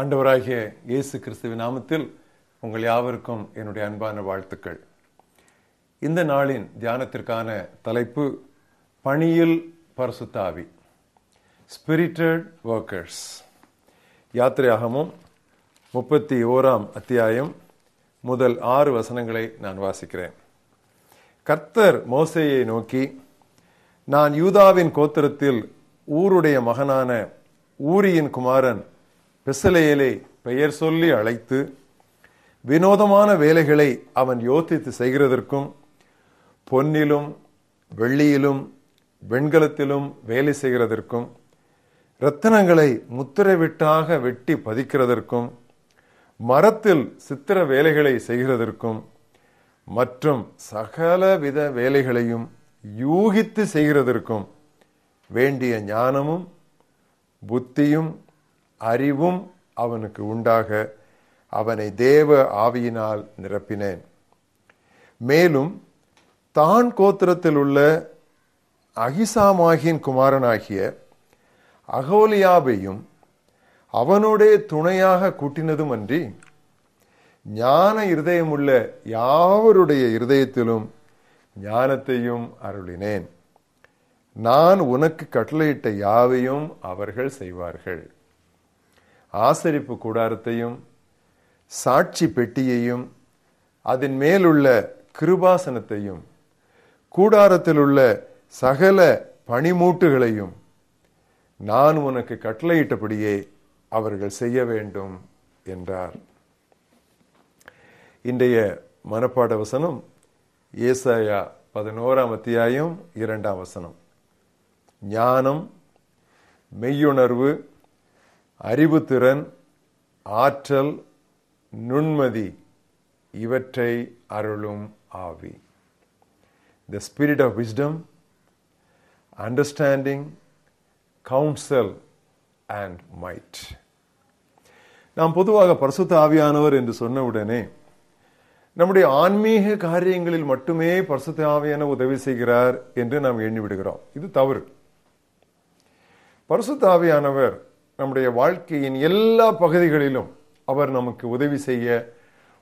ஆண்டவராகிய இயேசு கிறிஸ்துவின் நாமத்தில் உங்கள் யாவருக்கும் என்னுடைய அன்பான வாழ்த்துக்கள். இந்த நாளின் தியானத்திற்கான தலைப்பு பணியில் பரசுத்தாவி ஸ்பிரிட்டட் ஒர்க்கர்ஸ் யாத்திரையாகமும் முப்பத்தி ஓராம் அத்தியாயம் முதல் ஆறு வசனங்களை நான் வாசிக்கிறேன். கர்த்தர் மோசையை நோக்கி நான் யூதாவின் கோத்திரத்தில் ஊருடைய மகனான ஊரியின் குமாரன் பெசலேயலை பெயர் சொல்லி அழைத்து வினோதமான வேலைகளை அவன் யோசித்து செய்கிறதற்கும் பொன்னிலும் வெள்ளியிலும் வெண்கலத்திலும் வேலை செய்கிறதற்கும் ரத்தனங்களை முத்திரவிட்டாக வெட்டி பதிக்கிறதற்கும் மரத்தில் சித்திர வேலைகளை செய்கிறதற்கும் மற்றும் சகலவித வேலைகளையும் யூகித்து செய்கிறதற்கும் வேண்டிய ஞானமும் புத்தியும் அறிவும் அவனுக்கு உண்டாக அவனை தேவ ஆவியினால் நிரப்பினேன். மேலும் தான் கோத்திரத்தில் உள்ள அகிசாமாகின் குமாரனாகிய அகோலியாவையும் அவனுடைய துணையாக கூட்டினதும் அன்றி ஞான இருதயமுள்ள யாவருடைய இருதயத்திலும் ஞானத்தையும் அருளினேன். நான் உனக்கு கட்டளையிட்ட யாவையும் அவர்கள் செய்வார்கள். ஆசரிப்பு கூடாரத்தையும் சாட்சி பெட்டியையும் அதன் மேலுள்ள கிருபாசனத்தையும் கூடாரத்தில் உள்ள சகல பனிமூட்டுகளையும் நான் உனக்கு கட்டளையிட்டபடியே அவர்கள் செய்ய வேண்டும் என்றார். இன்றைய மனப்பாட வசனம் ஏசாயா பதினோராம் அத்தியாயம் இரண்டாம் வசனம். ஞானம் மெய்யுணர்வு அறிவுத்திறன் ஆற்றல் நுண்மதி இவற்றை அருளும் ஆவி. The spirit of wisdom understanding counsel and might நாம் பொதுவாக பரிசுத்த ஆவியானவர் என்று சொன்னவுடனே நம்முடைய ஆன்மீக காரியங்களில் மட்டுமே பரிசுத்த ஆவியான உதவி செய்கிறார் என்று நாம் எண்ணிவிடுகிறோம் இது தவறு. பரிசுத்த ஆவியானவர் நம்முடைய வாழ்க்கையின் எல்லா பகுதிகளிலும் அவர் நமக்கு உதவி செய்ய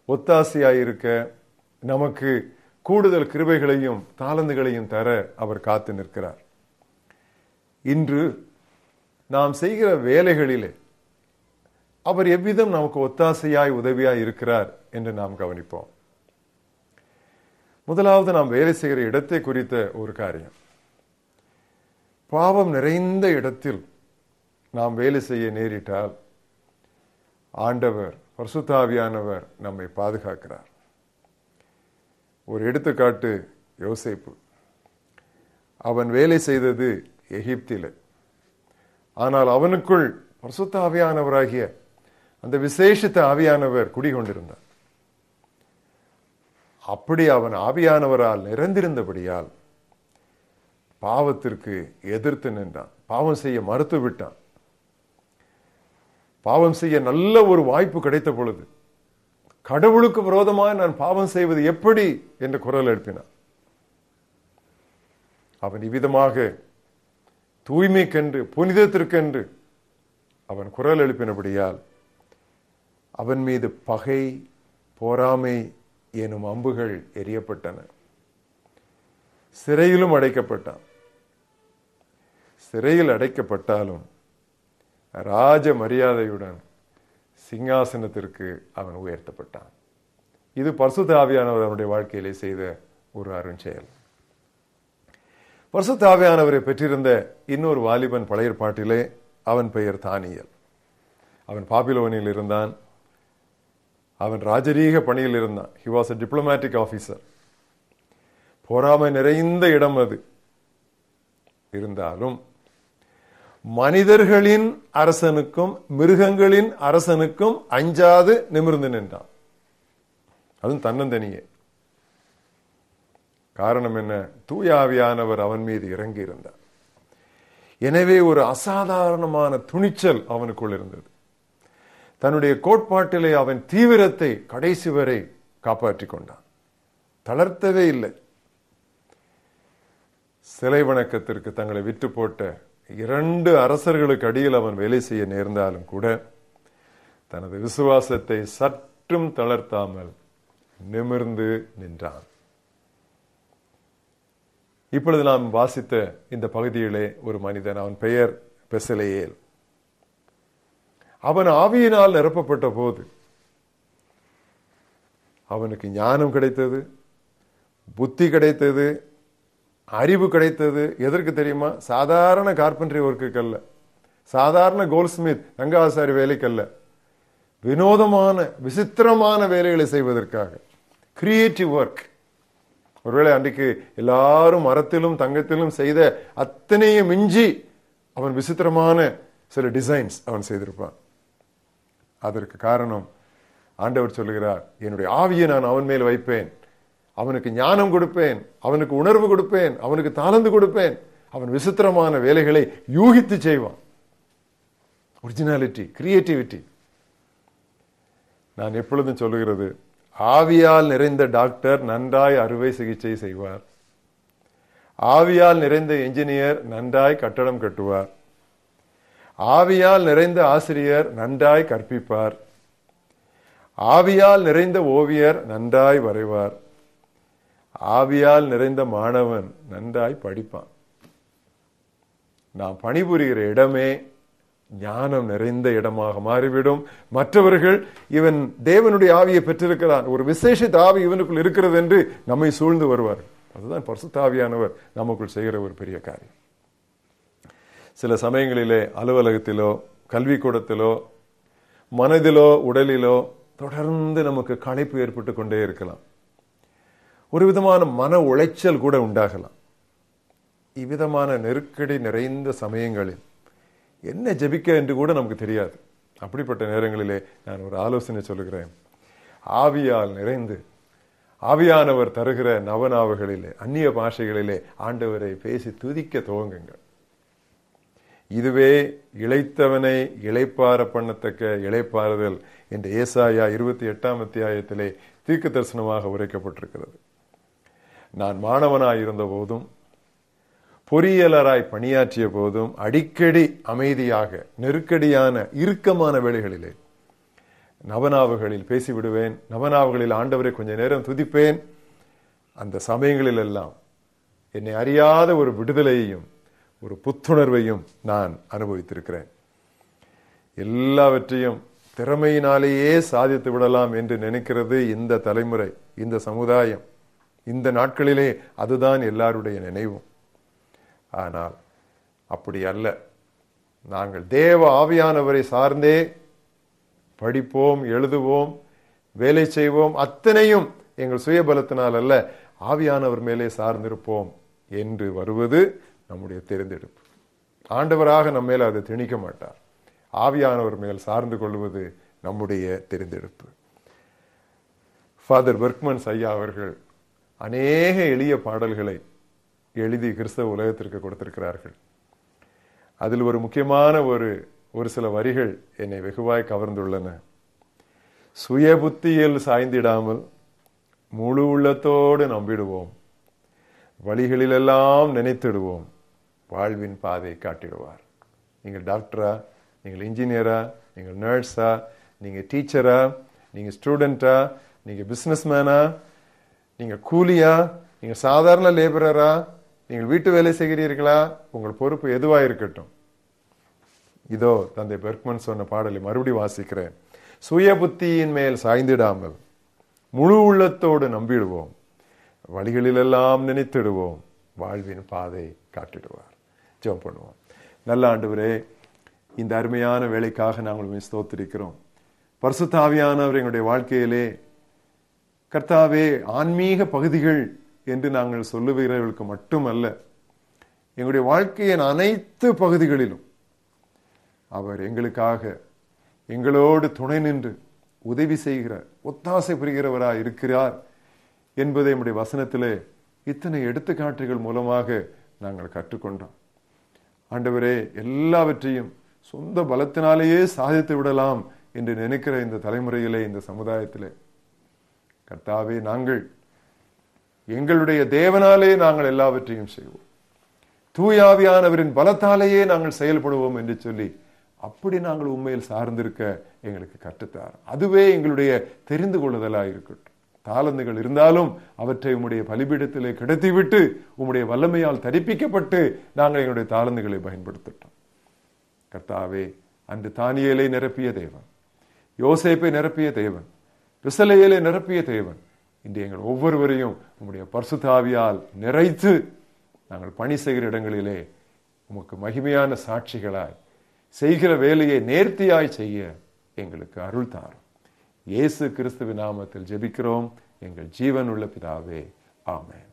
ஒத்தாசையாயிருக்க நமக்கு கூடுதல் கிருபைகளையும் தாளந்துகளையும் தர அவர் காத்து நிற்கிறார். இன்று நாம் செய்கிற வேலைகளிலே அவர் எவ்விதம் நமக்கு ஒத்தாசையாய் உதவியாய் இருக்கிறார் என்று நாம் கவனிப்போம். முதலாவது நாம் வேலை செய்கிற இடத்தை குறித்த ஒரு காரியம். பாவம் நிறைந்த இடத்தில் நாம் வேலை செய்ய நேரிட்டால் ஆண்டவர் பர்சுத்தாவியானவர் நம்மை பாதுகாக்கிறார். ஒரு எடுத்துக்காட்டு யோசிப்பு. அவன் வேலை செய்தது எகிப்தில. ஆனால் அவனுக்குள் பரிசுத்த ஆவியானவராகிய அந்த விசேஷித்த ஆவியானவர் குடிகொண்டிருந்தார். அப்படி அவன் ஆவியானவரால் நிறைந்திருந்தபடியால் பாவத்திற்கு எதிர்த்து நின்றான். பாவம் செய்ய மறுத்து விட்டான் பாவம் செய்ய நல்ல ஒரு வாய்ப்பு கிடைத்த பொழுது கடவுளுக்கு விரோதமாக நான் பாவம் செய்வது எப்படி என்று குரல் எழுப்பினான். அவன் இவ்விதமாக தூய்மைக்கென்று புனிதத்திற்கென்று அவன் குரல் எழுப்பினபடியால் அவன் மீது பகை போராமை எனும் அம்புகள் எரியப்பட்டன சிறையிலும் அடைக்கப்பட்டான். சிறையில் அடைக்கப்பட்டாலும் ராஜ மரியாதையுடன் சிங்காசனத்திற்கு அவன் உயர்த்தப்பட்டான். இது பர்சுத்தாவியானவர் அவனுடைய வாழ்க்கையிலே செய்த ஒரு அருஞ்செயல். பர்சுத்தாவியானவரை பெற்றிருந்த இன்னொரு வாலிபன் பழைய பாட்டிலே அவன் பெயர் தானியல். அவன் பாபிலோனில் இருந்தான். அவன் ராஜரீக பணியில் இருந்தான். He was a diplomatic officer போராமை நிறைந்த இடம் அது. இருந்தாலும் மனிதர்களின் அரசனுக்கும் மிருகங்களின் அரசனுக்கும் அஞ்சாது நிமிர்ந்து நின்றான். அதுவும் தன்னந்தனியே. காரணம் என்ன? தூயாவியானவர் அவன் மீது இறங்கி இருந்தார் எனவே ஒரு அசாதாரணமான துணிச்சல் அவனுக்குள் இருந்தது. தன்னுடைய கோட்பாட்டிலே அவன் தீவிரத்தை கடைசி வரை காப்பாற்றிக் கொண்டான். தளர்த்தவே இல்லை. சிலை வணக்கத்திற்கு தங்களை விட்டு போட்ட இரண்டு அரசர்களுக்கு அடியில் அவன் வேலை செய்ய நேர்ந்தாலும் கூட தனது விசுவாசத்தை சற்றும் தளர்த்தாமல் நிமிர்ந்து நின்றான். இப்பொழுது நாம் வாசித்த இந்த பகுதியிலே ஒரு மனிதன் அவன் பெயர் பெசலையேல். அவன் ஆவியினால் நிரப்பப்பட்ட போது அவனுக்கு ஞானம் கிடைத்தது புத்தி கிடைத்தது அறிவு கிடைத்தது. எதற்கு தெரியுமா? சாதாரண கார்பென்ட்ரி ஒர்க்குக்கு அல்ல. சாதாரண கோல்ஸ்மித் ரங்காசாரி வேலைக்கல்ல வினோதமான விசித்திரமான வேலைகளை செய்வதற்காக. கிரியேட்டிவ் ஒர்க் ஒருவேளை அன்றைக்கு எல்லாரும் மரத்திலும் தங்கத்திலும் செய்த அத்தனையும் மிஞ்சி அவன் விசித்திரமான சில டிசைன்ஸ் அவன் செய்திருப்பான். அதற்கு காரணம் ஆண்டவர் சொல்லுகிறார் என்னுடைய ஆவியை நான் அவன் மேல் வைப்பேன். அவனுக்கு ஞானம் கொடுப்பேன் அவனுக்கு உணர்வு கொடுப்பேன் அவனுக்கு தாளந்து கொடுப்பேன். அவன் விசித்திரமான வேலைகளை யூகித்து செய்வான். ஒரிஜினாலிட்டி கிரியேட்டிவிட்டி நான் எப்பொழுதும் சொல்லுகிறது ஆவியால் நிறைந்த டாக்டர் நன்றாய் அறுவை சிகிச்சை செய்வார். ஆவியால் நிறைந்த என்ஜினியர் நன்றாய் கட்டடம் கட்டுவார். ஆவியால் நிறைந்த ஆசிரியர் நன்றாய் கற்பிப்பார். ஆவியால் நிறைந்த ஓவியர் நன்றாய் வரைவார். ஆவியால் நிறைந்த மாணவன் நன்றாய் படிப்பான். நாம் பணிபுரிகிற இடமே ஞானம் நிறைந்த இடமாக மாறிவிடும். மற்றவர்கள் இவன் தேவனுடைய ஆவியை பெற்றிருக்கிறான். ஒரு விசேஷித்த ஆவி இவனுக்குள் இருக்கிறது என்று நம்மை சூழ்ந்து வருவார். அதுதான் பரிசுத்தாவியானவர் நமக்குள் செய்கிற ஒரு பெரிய காரியம். சில சமயங்களிலே அலுவலகத்திலோ கல்விக்கூடத்திலோ மனதிலோ உடலிலோ தொடர்ந்து நமக்கு களைப்பு ஏற்பட்டு கொண்டே இருக்கலாம். ஒரு விதமான மன உளைச்சல் கூட உண்டாகலாம். இவ்விதமான நெருக்கடி நிறைந்த சமயங்களில் என்ன ஜெபிக்க என்று கூட நமக்கு தெரியாது. அப்படிப்பட்ட நேரங்களிலே நான் ஒரு ஆலோசனை சொல்லுகிறேன். ஆவியால் நிறைந்து ஆவியானவர் தருகிற நவநாவுகளிலே அந்நிய பாஷைகளிலே ஆண்டவரை பேசி துதிக்க துவங்குங்கள். இதுவே இழைத்தவனை இழைப்பார பண்ணத்தக்க இழைப்பாறுதல் என்ற ஏசாயா இருபத்தி எட்டாம் அத்தியாயத்திலே தீர்க்க தரிசனமாக உரைக்கப்பட்டிருக்கிறது. நான் மாணவனாய் இருந்த போதும் பொறியியலராய் பணியாற்றிய போதும் அடிக்கடி அமைதியாக நெருக்கடியான இறுக்கமான வேலைகளிலே நவநாவுகளில் பேசிவிடுவேன் நவநாவுகளில் ஆண்டவரை கொஞ்ச நேரம் துதிப்பேன். அந்த சமயங்களில் எல்லாம் என்னை அறியாத ஒரு விடுதலையையும் ஒரு புத்துணர்வையும் நான் அனுபவித்திருக்கிறேன். எல்லாவற்றையும் திறமையினாலேயே சாதித்து விடலாம் என்று நினைக்கிறது இந்த தலைமுறை இந்த சமுதாயம். இந்த நாட்களிலே அதுதான் எல்லாருடைய நினைவும் ஆனால் அப்படி அல்ல. நாங்கள் தேவ ஆவியானவரை சார்ந்தே படிப்போம் எழுதுவோம் வேலை செய்வோம். அத்தனையும் எங்கள் சுயபலத்தினால் அல்ல ஆவியானவர் மேலே சார்ந்திருப்போம் என்று வருவது நம்முடைய தேர்ந்தெடுப்பு. ஆண்டவராக நம்ம மேலே அதை திணிக்க மாட்டார். ஆவியானவர் மேல் சார்ந்து கொள்வது நம்முடைய தெரிந்தெடுப்பு. ஃபாதர் பெர்க்மன்ஸ் ஐயா அவர்கள் அநேக எளிய பாடல்களை எழுதி கிறிஸ்தவ உலகத்திற்கு கொடுத்திருக்கிறார்கள். அதில் ஒரு முக்கியமான ஒரு ஒரு சில வரிகள் என்னை வெகுவாய் கவர்ந்துள்ளன. சுய புத்தியில் சாய்ந்திடாமல் முழு உள்ளத்தோடு நம்பிடுவோம். வழிகளிலெல்லாம் நினைத்திடுவோம். வாழ்வின் பாதை காட்டிடுவார். நீங்கள் டாக்டரா நீங்கள் இன்ஜினியரா நீங்கள் நர்ஸா நீங்கள் டீச்சரா நீங்கள் ஸ்டூடெண்டா நீங்கள் பிஸ்னஸ்மேனா நீங்கள் கூலியா நீங்கள் சாதாரண லேபரரா நீங்கள் வீட்டு வேலை செய்கிறீர்களா உங்கள் பொறுப்பு எதுவாக இருக்கட்டும். இதோ தந்தை பெர்க்மன் சொன்ன பாடலை மறுபடி வாசிக்கிறேன். சுய புத்தியின் மேல் சாய்ந்திடாமல் முழு உள்ளத்தோடு நம்பிடுவோம். வழிகளிலெல்லாம் நினைத்திடுவோம். வாழ்வின் பாதை காட்டிடுவார். ஜெபம் பண்ணுவோம். நல்ல ஆண்டுவரே இந்த அருமையான வேலைக்காக நாங்கள் ஸ்தோத்திருக்கிறோம். பரிசுத்தாவியானவர் எங்களுடைய வாழ்க்கையிலே கர்த்தாவே ஆன்மீக பகுதிகள் என்று நாங்கள் சொல்லுகிறவர்களுக்கு மட்டுமல்ல எங்களுடைய வாழ்க்கையின் அனைத்து பகுதிகளிலும் அவர் எங்களுக்காக எங்களோடு துணை நின்று உதவி செய்கிற ஒத்தாசை புரிகிறவராய் இருக்கிறார் என்பதை நம்முடைய வசனத்திலே இத்தனை எடுத்துக்காட்டுகள் மூலமாக நாங்கள் கற்றுக்கொண்டோம். ஆண்டவரே எல்லாவற்றையும் சொந்த பலத்தினாலேயே சாதித்து விடலாம் என்று நினைக்கிற இந்த தலைமுறையிலே இந்த சமுதாயத்திலே கர்த்தாவே நாங்கள் எங்களுடைய தேவனாலே நாங்கள் எல்லாவற்றையும் செய்வோம். தூயாவியானவரின் பலத்தாலேயே நாங்கள் செயல்படுவோம் என்று சொல்லி அப்படி நாங்கள் உண்மையில் சார்ந்திருக்க எங்களுக்கு கற்றுத்தார். அதுவே எங்களுடைய தெரிந்து கொள்ளுதலாக இருக்கட்டும். தாளந்துகள் இருந்தாலும் அவற்றை உம்முடைய பலிபீடத்திலே கிடத்திவிட்டு உம்முடைய வல்லமையால் தரிப்பிக்கப்பட்டு நாங்கள் எங்களுடைய தாளந்துகளை பயன்படுத்திட்டோம். கர்த்தாவே அன்று தானியலை நிரப்பிய தேவன் யோசேப்பை நிரப்பிய தேவன் விசலையிலே நிரப்பிய தேவன். இன்று எங்கள் ஒவ்வொருவரையும் உம்முடைய பர்சுதாவியால் நிறைத்து நாங்கள் பணி செய்கிற இடங்களிலே உமக்கு மகிமையான சாட்சிகளாய் செய்கிற வேலையை நேர்த்தியாய் செய்ய எங்களுக்கு அருள் தாரும். இயேசு கிறிஸ்துவின் நாமத்தில் ஜெபிக்கிறோம். எங்கள் ஜீவனுள்ள பிதாவே ஆமேன்.